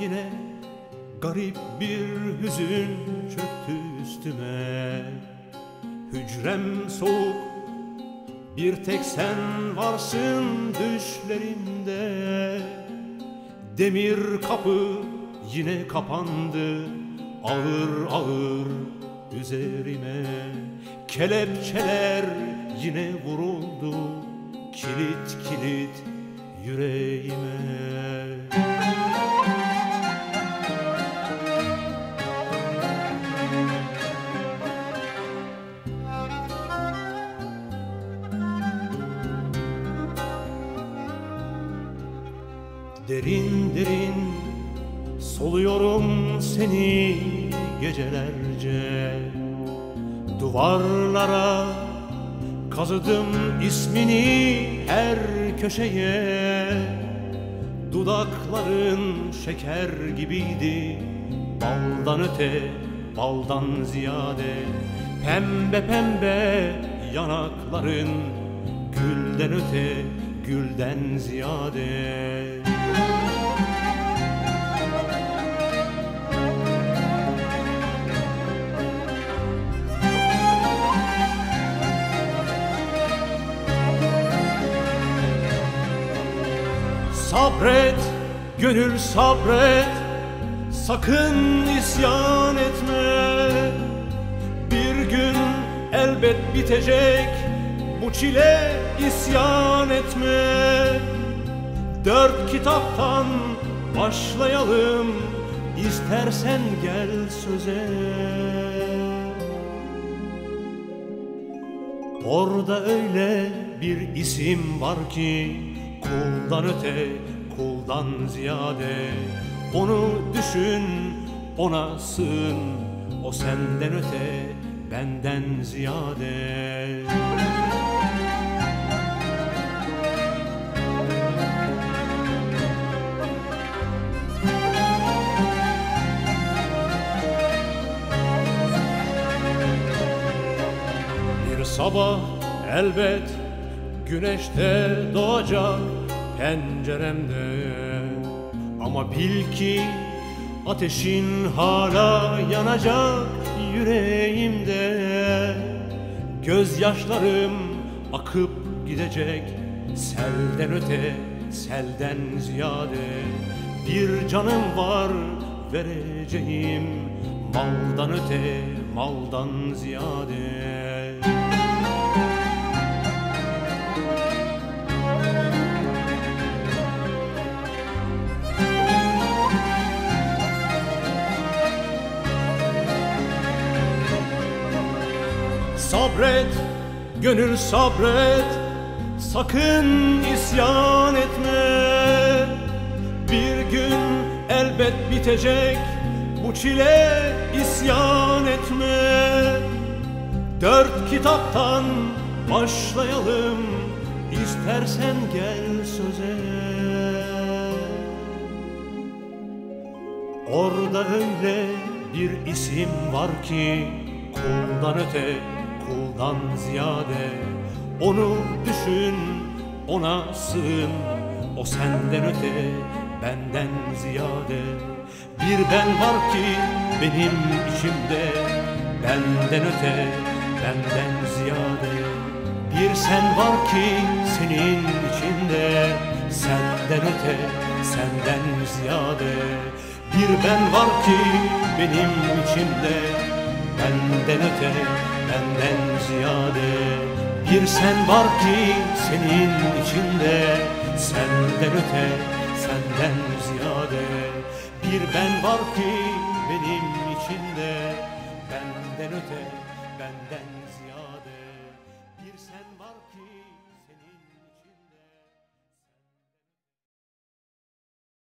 yine garip bir hüzün çöktü üstüme. Hücrem soğuk bir tek sen varsın düşlerimde. Demir kapı yine kapandı ağır ağır üzerime. Kelepçeler yine vuruldu kilit kilit yüreğime. Derin derin soluyorum seni gecelerce. Duvarlara kazıdım ismini her köşeye. Dudakların şeker gibiydi. Baldan öte, baldan ziyade. Pembe pembe yanakların Gülden öte, gülden ziyade Sabret, gönül sabret. Sakın isyan etme. Bir gün elbet bitecek. Bu çile isyan etme. Dört kitaptan başlayalım. İstersen gel söze. Orada öyle bir isim var ki Kuldan öte, kuldan ziyade Onu düşün, ona sığın O senden öte, benden ziyade. Bir sabah elbet güneşte doğacak penceremde Ama bil ki ateşin hala yanacak yüreğimde. Gözyaşlarım akıp gidecek selden öte selden ziyade. Bir canım var vereceğim maldan öte maldan ziyade Sabret, gönül sabret. Sakın isyan etme. Bir gün elbet bitecek Bu çile isyan etme. Dört kitaptan başlayalım İstersen gel söze. Orada öyle bir isim var ki Kuldan öte, kuldan ziyade Onu düşün, ona sığın. O senden öte, benden ziyade. Bir ben var ki benim içimde Benden öte, benden ziyade. Bir sen var ki senin içinde Senden öte, senden ziyade. Bir ben var ki benim içimde Benden öte, benden ziyade. Bir sen var ki senin içinde Senden öte, senden ziyade. Bir ben var ki benim içinde Benden öte, benden ziyade. Bir sen var ki